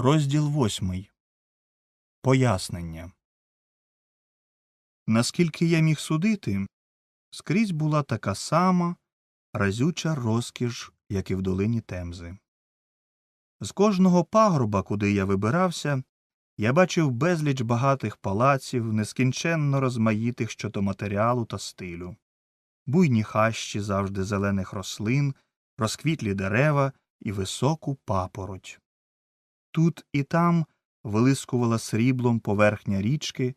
Розділ восьмий. Пояснення. Наскільки я міг судити, скрізь була така сама разюча розкіш, як і в долині Темзи. З кожного пагорба, куди я вибирався, я бачив безліч багатих палаців, нескінченно розмаїтих щодо матеріалу та стилю, буйні хащі завжди зелених рослин, розквітлі дерева і високу папороть. Тут і там вилискувала сріблом поверхня річки,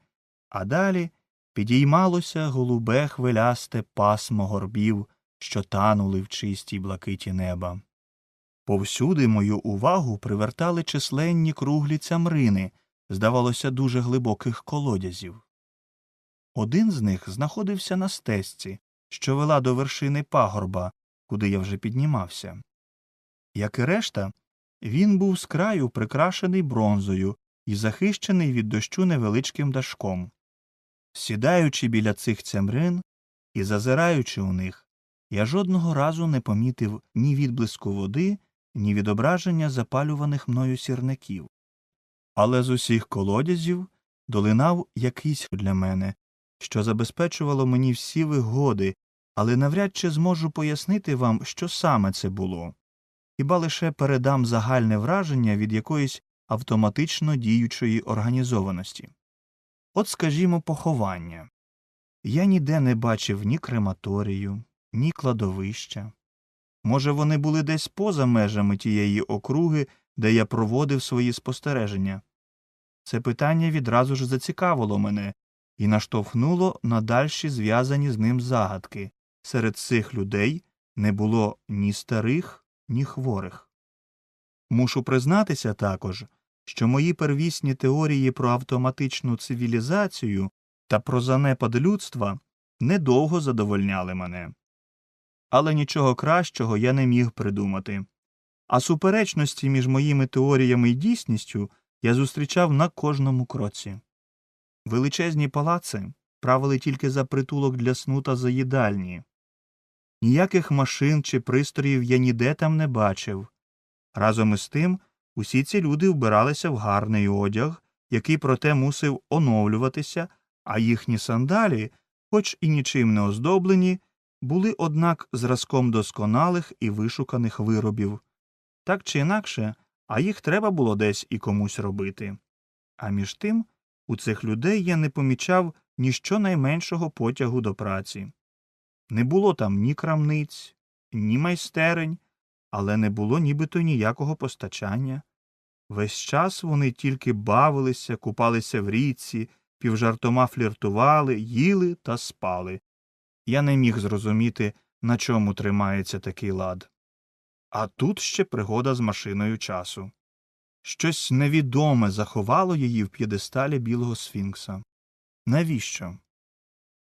а далі підіймалося голубе хвилясте пасмо горбів, що танули в чистій блакиті неба. Повсюди мою увагу привертали численні круглі цямрини, здавалося, дуже глибоких колодязів. Один з них знаходився на стежці, що вела до вершини пагорба, куди я вже піднімався. Як і решта, він був з краю прикрашений бронзою і захищений від дощу невеличким дашком. Сідаючи біля цих цямрин і зазираючи у них, я жодного разу не помітив ні відблиску води, ні відображення запалюваних мною сірників. Але з усіх колодязів долинав якийсь для мене, що забезпечувало мені всі вигоди, але навряд чи зможу пояснити вам, що саме це було хіба лише передам загальне враження від якоїсь автоматично діючої організованості. От, скажімо, поховання. Я ніде не бачив ні крематорію, ні кладовища. Може, вони були десь поза межами тієї округи, де я проводив свої спостереження. Це питання відразу ж зацікавило мене і наштовхнуло на дальші зв'язані з ним загадки. Серед цих людей не було ні старих, ні хворих. Мушу признатися також, що мої первісні теорії про автоматичну цивілізацію та про занепад людства недовго задовольняли мене. Але нічого кращого я не міг придумати. А суперечності між моїми теоріями і дійсністю я зустрічав на кожному кроці. Величезні палаци правили тільки за притулок для сну та заїдальні. Ніяких машин чи пристроїв я ніде там не бачив. Разом із тим, усі ці люди вбиралися в гарний одяг, який проте мусив оновлюватися, а їхні сандалі, хоч і нічим не оздоблені, були, однак, зразком досконалих і вишуканих виробів. Так чи інакше, а їх треба було десь і комусь робити. А між тим, у цих людей я не помічав ні щонайменшого потягу до праці. Не було там ні крамниць, ні майстерень, але не було нібито ніякого постачання. Весь час вони тільки бавилися, купалися в річці, півжартома фліртували, їли та спали. Я не міг зрозуміти, на чому тримається такий лад. А тут ще пригода з машиною часу. Щось невідоме заховало її в п'єдесталі білого сфінкса. Навіщо?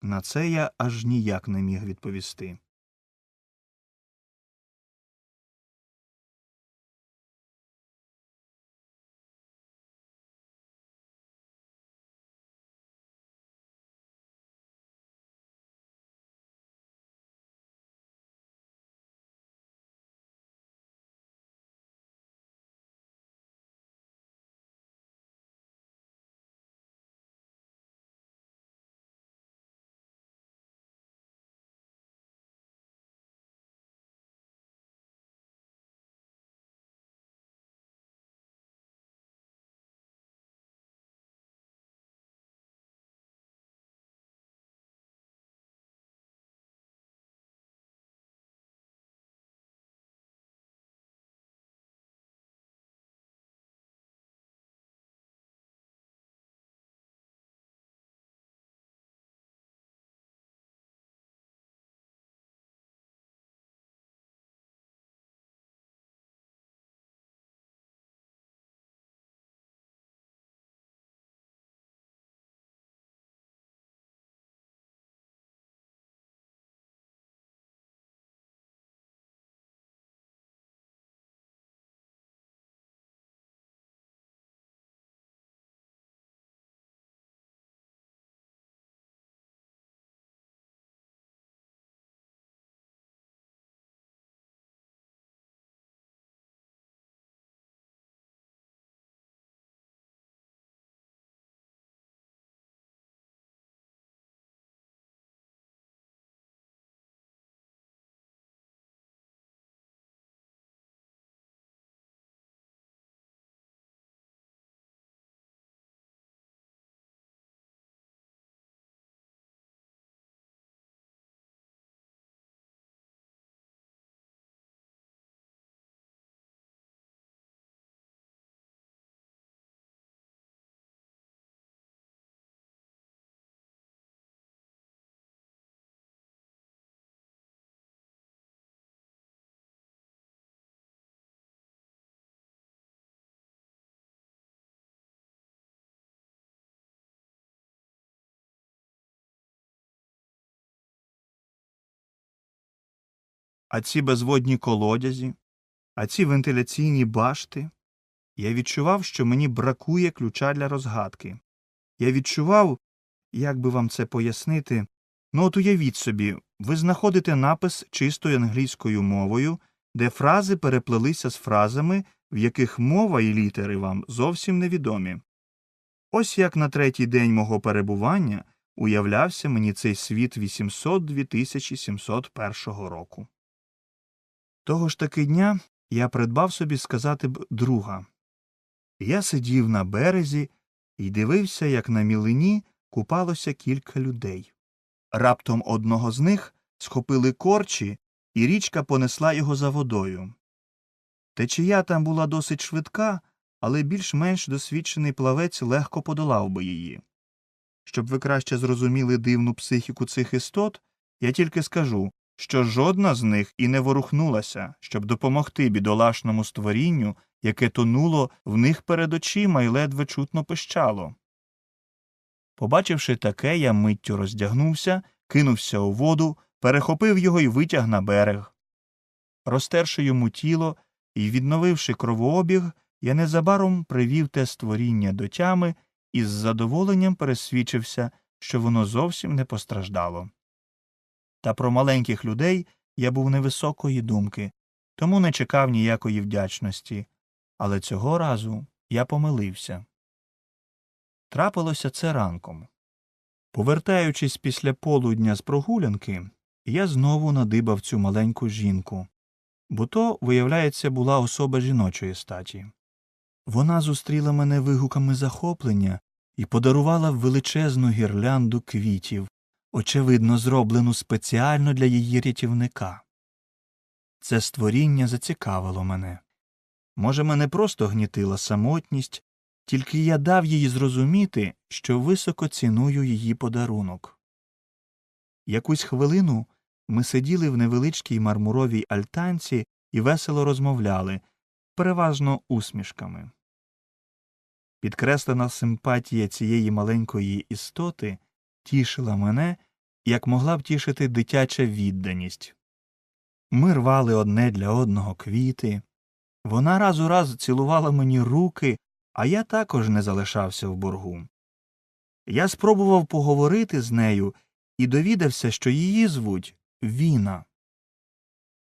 На це я аж ніяк не міг відповісти. А ці безводні колодязі, а ці вентиляційні башти. Я відчував, що мені бракує ключа для розгадки. Я відчував, як би вам це пояснити, ну от уявіть собі, ви знаходите напис чистою англійською мовою, де фрази переплелися з фразами, в яких мова і літери вам зовсім невідомі. Ось як на третій день мого перебування уявлявся мені цей світ 800 2701 року. Того ж таки дня я придбав собі сказати б друга. Я сидів на березі і дивився, як на мілині купалося кілька людей. Раптом одного з них схопили корчі, і річка понесла його за водою. Течія там була досить швидка, але більш-менш досвідчений плавець легко подолав би її. Щоб ви краще зрозуміли дивну психіку цих істот, я тільки скажу, що жодна з них і не ворухнулася, щоб допомогти бідолашному створінню, яке тонуло в них перед очима і ледве чутно пищало. Побачивши таке, я миттю роздягнувся, кинувся у воду, перехопив його і витяг на берег. Розтерши йому тіло і відновивши кровообіг, я незабаром привів те створіння до тями і з задоволенням пересвідчився, що воно зовсім не постраждало. Та про маленьких людей я був невисокої думки, тому не чекав ніякої вдячності, але цього разу я помилився. Трапилося це ранком. Повертаючись після полудня з прогулянки, я знову надибав цю маленьку жінку, бо то, виявляється, була особа жіночої статі. Вона зустріла мене вигуками захоплення і подарувала величезну гірлянду квітів, очевидно, зроблену спеціально для її рятівника. Це створіння зацікавило мене. Може, мене просто гнітила самотність, тільки я дав їй зрозуміти, що високо ціную її подарунок. Якусь хвилину ми сиділи в невеличкій мармуровій альтанці і весело розмовляли, переважно усмішками. Підкреслена симпатія цієї маленької істоти тішила мене, як могла б тішити дитяча відданість. Ми рвали одне для одного квіти. Вона раз у раз цілувала мені руки, а я також не залишався в боргу. Я спробував поговорити з нею і довідався, що її звуть Віна.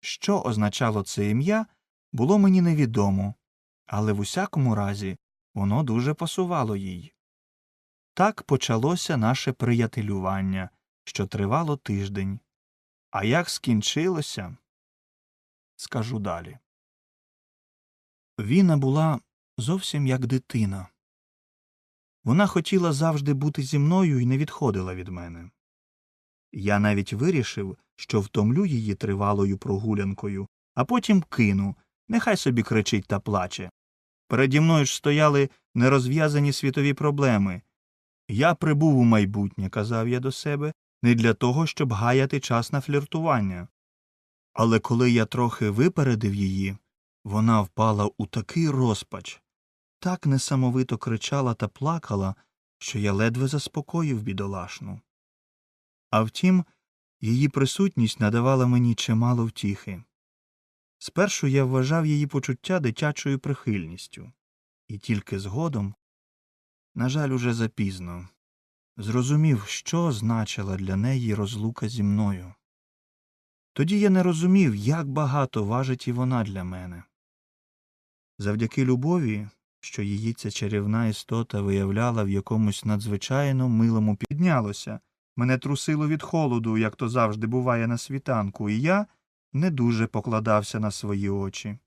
Що означало це ім'я, було мені невідомо, але в усякому разі воно дуже пасувало їй. Так почалося наше приятелювання, що тривало тиждень. А як скінчилося, скажу далі. Віна була зовсім як дитина. Вона хотіла завжди бути зі мною і не відходила від мене. Я навіть вирішив, що втомлю її тривалою прогулянкою, а потім кину, нехай собі кричить та плаче. Переді мною ж стояли нерозв'язані світові проблеми. Я прибув у майбутнє, казав я до себе, не для того, щоб гаяти час на фліртування. Але коли я трохи випередив її, вона впала у такий розпач, так несамовито кричала та плакала, що я ледве заспокоїв бідолашну. А втім, її присутність надавала мені чимало втіхи. Спершу я вважав її почуття дитячою прихильністю, і тільки згодом, на жаль, уже запізно, зрозумів, що значила для неї розлука зі мною. Тоді я не розумів, як багато важить і вона для мене. Завдяки любові, що її ця чарівна істота виявляла в якомусь надзвичайно милому піднялося, мене трусило від холоду, як то завжди буває на світанку, і я не дуже покладався на свої очі.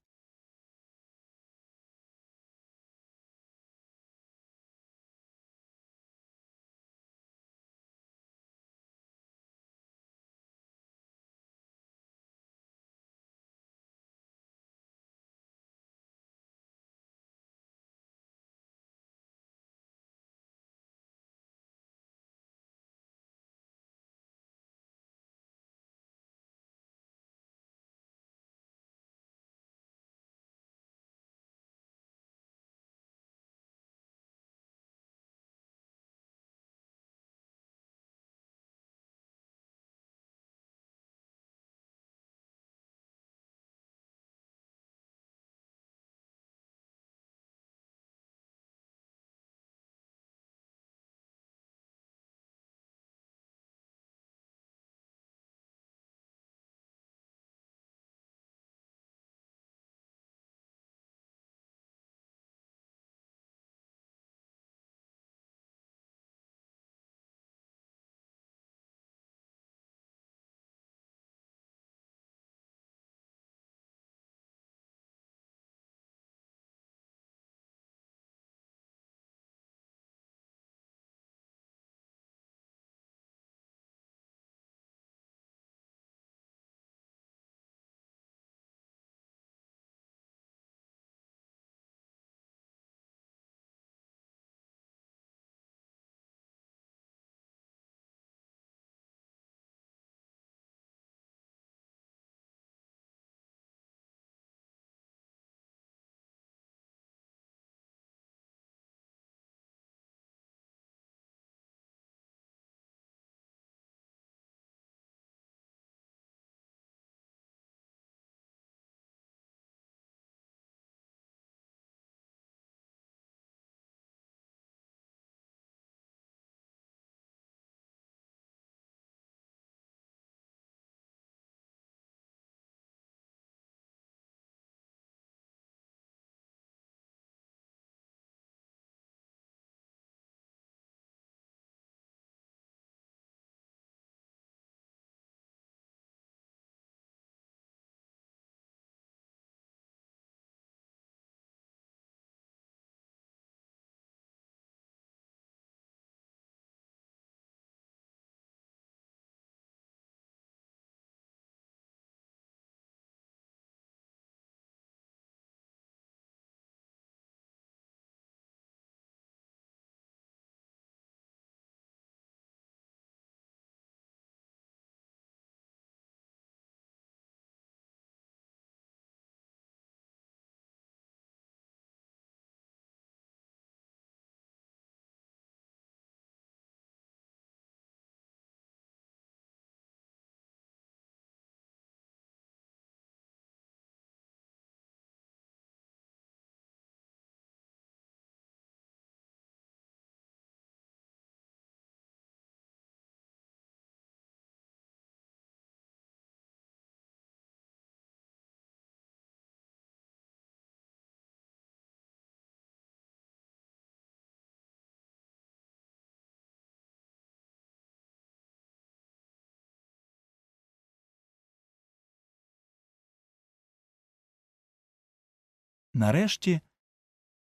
Нарешті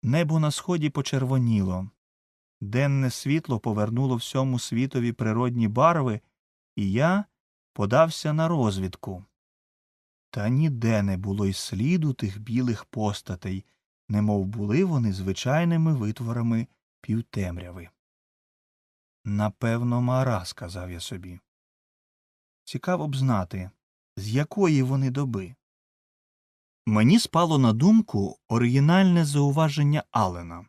небо на сході почервоніло. Денне світло повернуло всьому світові природні барви, і я подався на розвідку. Та ніде не було й сліду тих білих постатей, немов були вони звичайними витворами півтемряви. Напевно, мара, сказав я собі. Цікаво б знати, з якої вони доби. Мені спало на думку оригінальне зауваження Алена.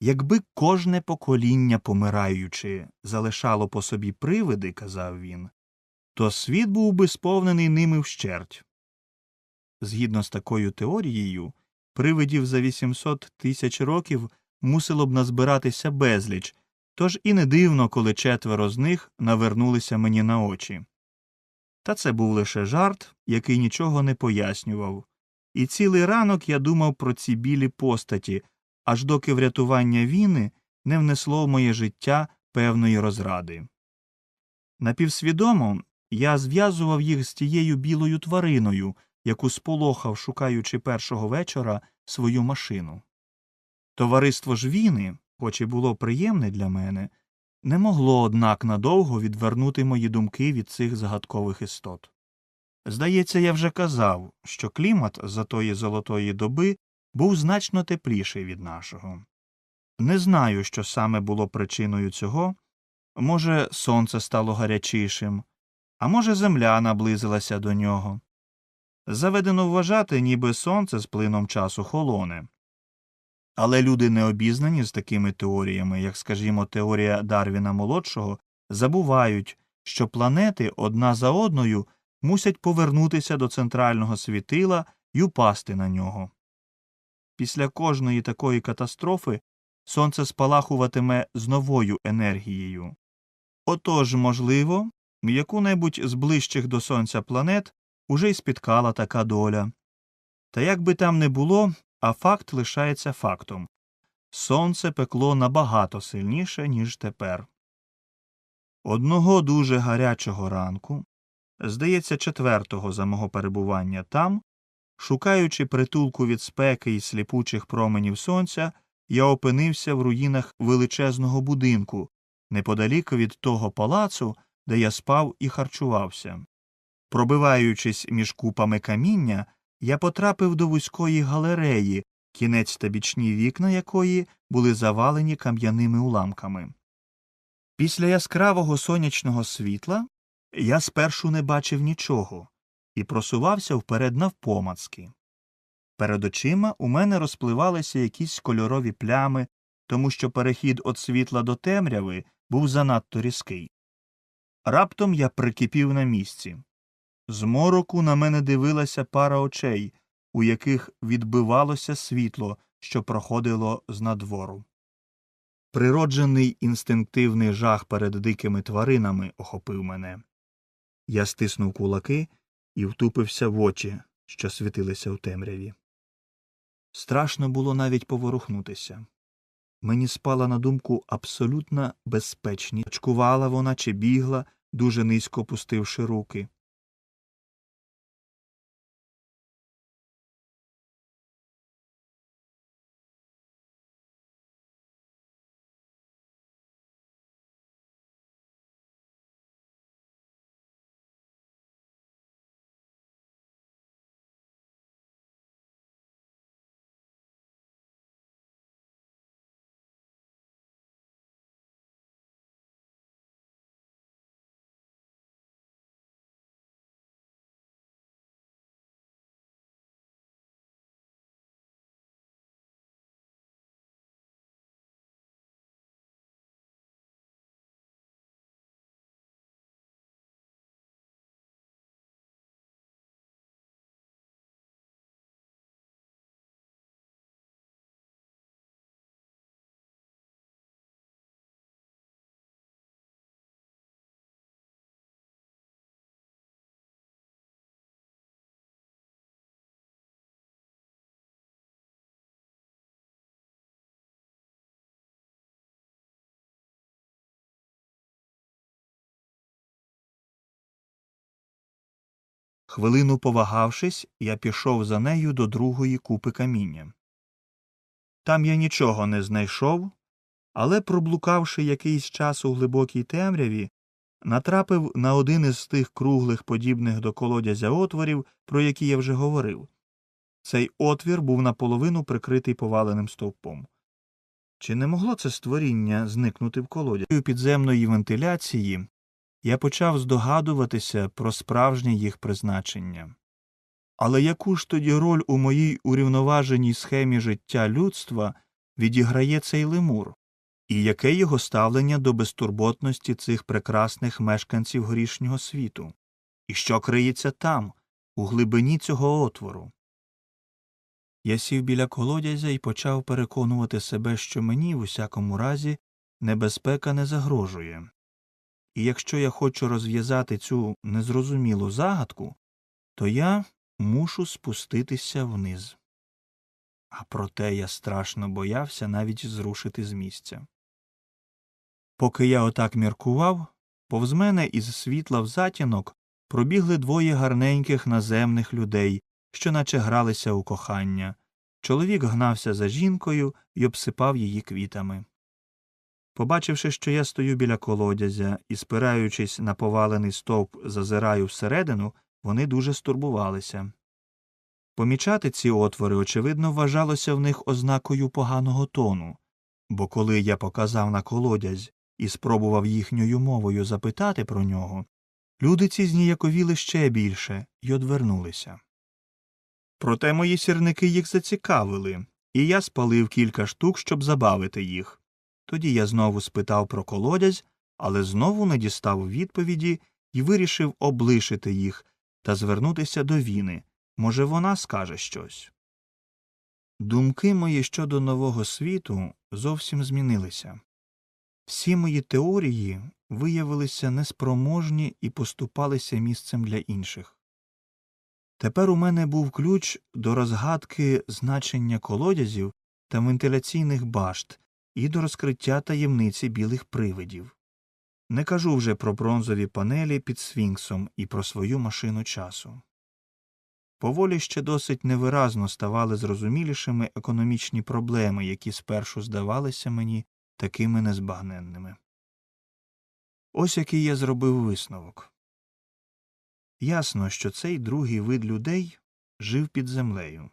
Якби кожне покоління, помираючи, залишало по собі привиди, казав він, то світ був би сповнений ними вщерть. Згідно з такою теорією, привидів за 800 тисяч років мусило б назбиратися безліч, тож і не дивно, коли четверо з них навернулися мені на очі. Та це був лише жарт, який нічого не пояснював. І цілий ранок я думав про ці білі постаті, аж доки врятування війни не внесло в моє життя певної розради. Напівсвідомо я зв'язував їх з тією білою твариною, яку сполохав, шукаючи першого вечора свою машину. Товариство ж віни, хоч і було приємне для мене, не могло, однак, надовго відвернути мої думки від цих загадкових істот. Здається, я вже казав, що клімат за тої золотої доби був значно тепліший від нашого. Не знаю, що саме було причиною цього може, сонце стало гарячішим, а може, земля наблизилася до нього. Заведено вважати, ніби сонце з плином часу холоне. Але люди, не обізнані з такими теоріями, як, скажімо, теорія Дарвіна молодшого, забувають, що планети одна за одною мусять повернутися до центрального світила і упасти на нього. Після кожної такої катастрофи сонце спалахуватиме з новою енергією. Отож, можливо, яку-небудь з ближчих до сонця планет уже й спіткала така доля. Та як би там не було, а факт лишається фактом сонце пекло набагато сильніше, ніж тепер. Одного дуже гарячого ранку, здається, четвертого за мого перебування там, шукаючи притулку від спеки і сліпучих променів сонця, я опинився в руїнах величезного будинку, неподалік від того палацу, де я спав і харчувався. Пробиваючись між купами каміння, я потрапив до вузької галереї, кінець та бічні вікна якої були завалені кам'яними уламками. Після яскравого сонячного світла я спершу не бачив нічого і просувався вперед навпомацки. Перед очима у мене розпливалися якісь кольорові плями, тому що перехід від світла до темряви був занадто різкий. Раптом я прикипів на місці. З мороку на мене дивилася пара очей, у яких відбивалося світло, що проходило з надвору. Природжений інстинктивний жах перед дикими тваринами охопив мене. Я стиснув кулаки і втупився в очі, що світилися у темряві. Страшно було навіть поворухнутися. Мені спала на думку абсолютна безпечність. Очкувала вона чи бігла, дуже низько опустивши руки. Хвилину повагавшись, я пішов за нею до другої купи каміння. Там я нічого не знайшов, але, проблукавши якийсь час у глибокій темряві, натрапив на один із тих круглих, подібних до колодязя отворів, про які я вже говорив. Цей отвір був наполовину прикритий поваленим стовпом. Чи не могло це створіння зникнути в колоді? У підземної вентиляції я почав здогадуватися про справжнє їх призначення. Але яку ж тоді роль у моїй урівноваженій схемі життя людства відіграє цей лемур? І яке його ставлення до безтурботності цих прекрасних мешканців горішнього світу? І що криється там, у глибині цього отвору? Я сів біля колодязя і почав переконувати себе, що мені, в усякому разі, небезпека не загрожує. І якщо я хочу розв'язати цю незрозумілу загадку, то я мушу спуститися вниз. А проте я страшно боявся навіть зрушити з місця. Поки я отак міркував, повз мене із світла в затінок пробігли двоє гарненьких наземних людей, що наче гралися у кохання. Чоловік гнався за жінкою і обсипав її квітами. Побачивши, що я стою біля колодязя і, спираючись на повалений стовп, зазираю всередину, вони дуже стурбувалися. Помічати ці отвори, очевидно, вважалося в них ознакою поганого тону, бо коли я показав на колодязь і спробував їхньою мовою запитати про нього, люди ці зніяковіли ще більше й одвернулися. Проте мої сірники їх зацікавили, і я спалив кілька штук, щоб забавити їх. Тоді я знову спитав про колодязь, але знову не дістав відповіді і вирішив облишити їх та звернутися до Віни. Може, вона скаже щось. Думки мої щодо нового світу зовсім змінилися. Всі мої теорії виявилися неспроможні і поступалися місцем для інших. Тепер у мене був ключ до розгадки значення колодязів та вентиляційних башт і до розкриття таємниці білих привидів. Не кажу вже про бронзові панелі під сфінксом і про свою машину часу. Поволі ще досить невиразно ставали зрозумілішими економічні проблеми, які спершу здавалися мені такими незбагненними. Ось який я зробив висновок. Ясно, що цей другий вид людей жив під землею.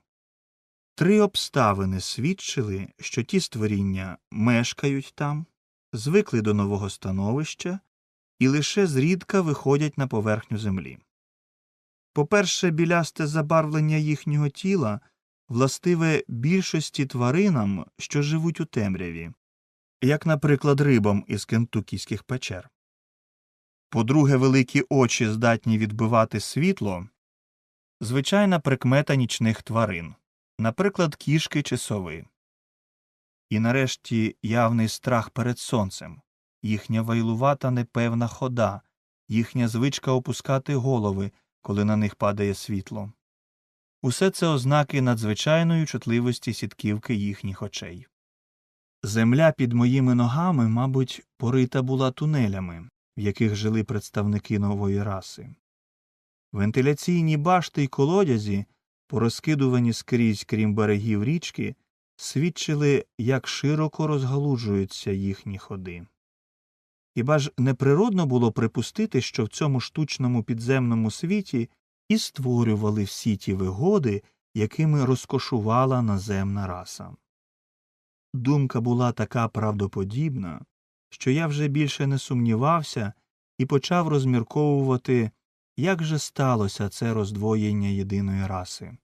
Три обставини свідчили, що ті створіння мешкають там, звикли до нового становища і лише зрідка виходять на поверхню землі. По-перше, білясте забарвлення їхнього тіла властиве більшості тваринам, що живуть у темряві, як, наприклад, рибам із кентукійських печер. По-друге, великі очі здатні відбивати світло звичайна прикмета нічних тварин, наприклад, кішки чи сови. І нарешті явний страх перед сонцем, їхня вайлувата непевна хода, їхня звичка опускати голови, коли на них падає світло. Усе це ознаки надзвичайної чутливості сітківки їхніх очей. Земля під моїми ногами, мабуть, порита була тунелями, в яких жили представники нової раси. Вентиляційні башти й колодязі, порозкидувані скрізь крім берегів річки, свідчили, як широко розгалуджуються їхні ходи. Хіба ж неприродно було припустити, що в цьому штучному підземному світі і створювали всі ті вигоди, якими розкошувала наземна раса. Думка була така правдоподібна, що я вже більше не сумнівався і почав розмірковувати, як же сталося це роздвоєння єдиної раси.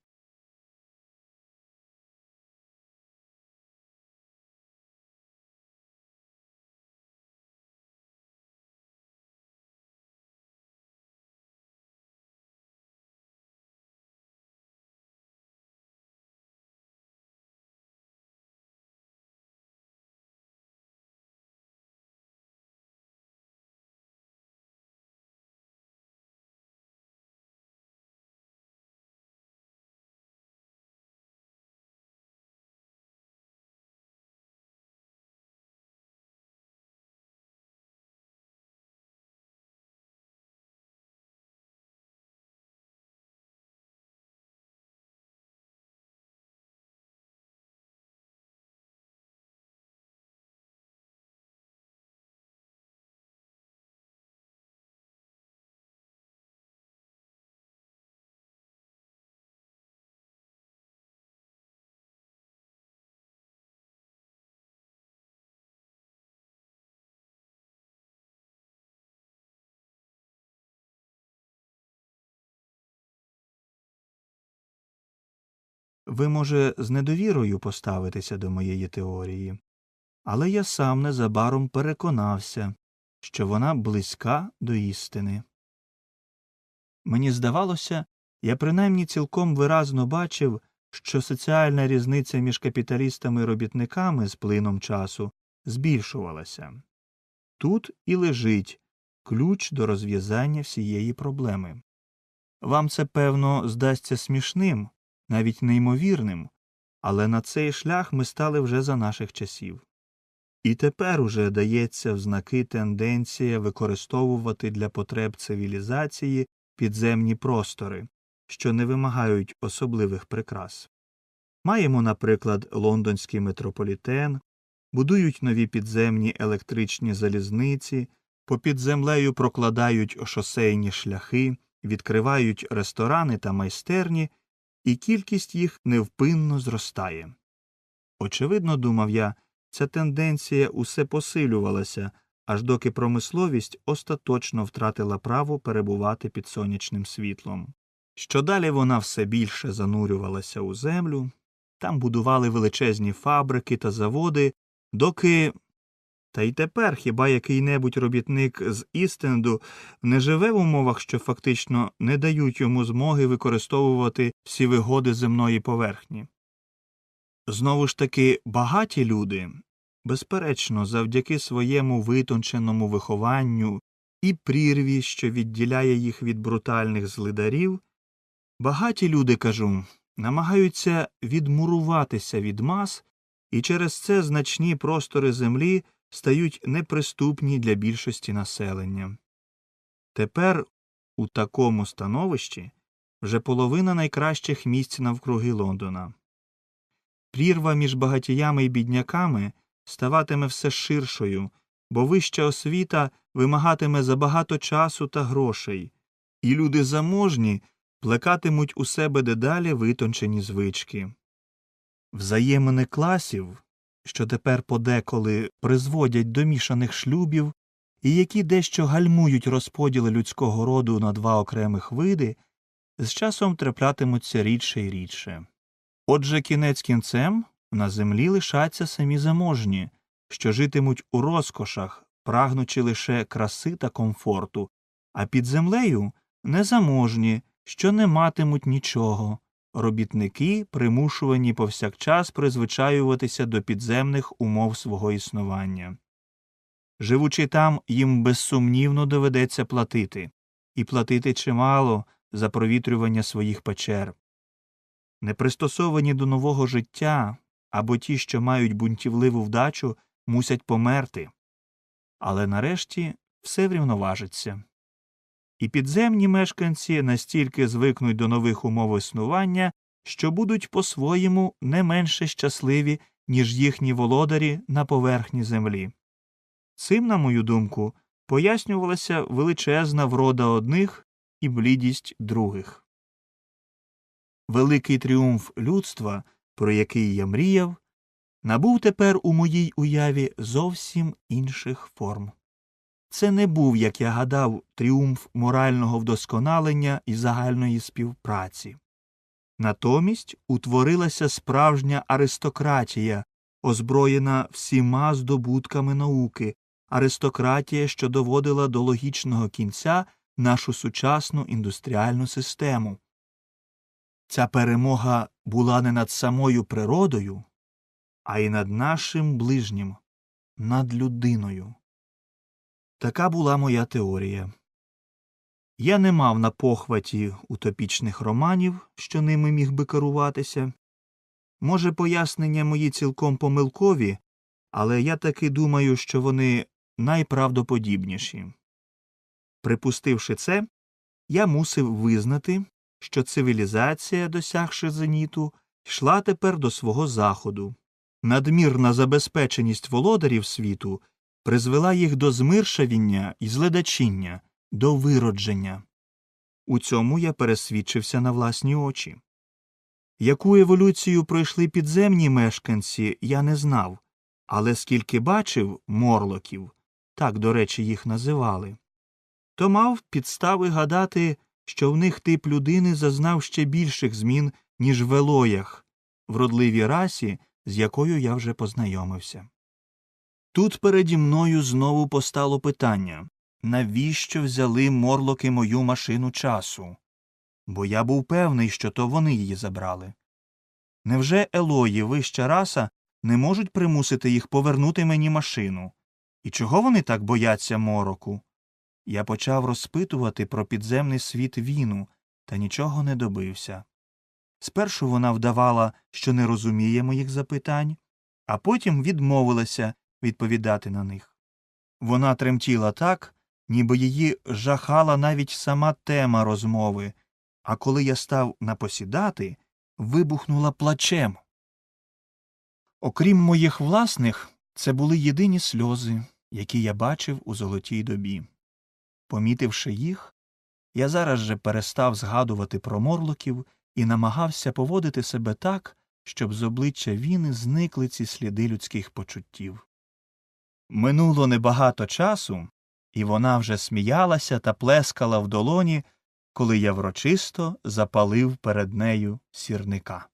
Ви, може, з недовірою поставитеся до моєї теорії, але я сам незабаром переконався, що вона близька до істини. Мені здавалося, я принаймні цілком виразно бачив, що соціальна різниця між капіталістами і робітниками з плином часу збільшувалася. Тут і лежить ключ до розв'язання всієї проблеми. Вам це, певно, здасться смішним, навіть неймовірним, але на цей шлях ми стали вже за наших часів. І тепер уже дається в знаки тенденція використовувати для потреб цивілізації підземні простори, що не вимагають особливих прикрас. Маємо, наприклад, лондонський метрополітен, будують нові підземні електричні залізниці, попід землею прокладають шосейні шляхи, відкривають ресторани та майстерні, і кількість їх невпинно зростає. Очевидно, думав я, ця тенденція усе посилювалася, аж доки промисловість остаточно втратила право перебувати під сонячним світлом. Що далі вона все більше занурювалася у землю, там будували величезні фабрики та заводи, доки. Та й тепер хіба який-небудь робітник з Істенду не живе в умовах, що фактично не дають йому змоги використовувати всі вигоди земної поверхні. Знову ж таки, багаті люди, безперечно, завдяки своєму витонченому вихованню і прірві, що відділяє їх від брутальних злидарів, багаті люди, кажу, намагаються відмуруватися від мас, і через це значні простори землі стають неприступні для більшості населення. Тепер у такому становищі вже половина найкращих місць навкруги Лондона. Прірва між багатіями і бідняками ставатиме все ширшою, бо вища освіта вимагатиме забагато часу та грошей, і люди заможні плекатимуть у себе дедалі витончені звички. Взаємини класів, що тепер подеколи призводять до мішаних шлюбів, і які дещо гальмують розподіли людського роду на два окремих види, з часом траплятимуться рідше і рідше. Отже, кінець кінцем на землі лишаться самі заможні, що житимуть у розкошах, прагнучи лише краси та комфорту, а під землею незаможні, що не матимуть нічого, робітники, примушувані повсякчас призвичаюватися до підземних умов свого існування. Живучи там, їм безсумнівно доведеться платити, і платити чимало за провітрювання своїх печер. Непристосовані до нового життя або ті, що мають бунтівливу вдачу, мусять померти. Але нарешті все врівноважиться. І підземні мешканці настільки звикнуть до нових умов існування, що будуть по-своєму не менше щасливі, ніж їхні володарі на поверхні землі. Цим, на мою думку, пояснювалася величезна врода одних і блідість других. Великий тріумф людства, про який я мріяв, набув тепер у моїй уяві зовсім інших форм. Це не був, як я гадав, тріумф морального вдосконалення і загальної співпраці. Натомість утворилася справжня аристократія, озброєна всіма здобутками науки, аристократія, що доводила до логічного кінця нашу сучасну індустріальну систему. Ця перемога була не над самою природою, а й над нашим ближнім, над людиною. Така була моя теорія. Я не мав на похваті утопічних романів, що ними міг би керуватися. Може, пояснення мої цілком помилкові, але я таки думаю, що вони найправдоподібніші. Припустивши це, я мусив визнати, що цивілізація, досягши зеніту, йшла тепер до свого заходу. Надмірна забезпеченість володарів світу призвела їх до змиршавіння і зледачіння, до виродження. У цьому я пересвідчився на власні очі. Яку еволюцію пройшли підземні мешканці, я не знав, але скільки бачив морлоків, так, до речі, їх називали, то мав підстави гадати, що в них тип людини зазнав ще більших змін, ніж в елоях, вродливій расі, з якою я вже познайомився. Тут переді мною знову постало питання навіщо взяли морлоки мою машину часу? Бо я був певний, що то вони її забрали. Невже Елої, вища раса, не можуть примусити їх повернути мені машину? І чого вони так бояться мороку? Я почав розпитувати про підземний світ віну, та нічого не добився. Спершу вона вдавала, що не розуміє моїх запитань, а потім відмовилася відповідати на них. Вона тремтіла так, ніби її жахала навіть сама тема розмови, а коли я став напосідати, вибухнула плачем. Окрім моїх власних, це були єдині сльози, які я бачив у золотій добі. Помітивши їх, я зараз же перестав згадувати про морлоків і намагався поводити себе так, щоб з обличчя Віни зникли ці сліди людських почуттів. Минуло небагато часу, і вона вже сміялася та плескала в долоні, коли я врочисто запалив перед нею сірника.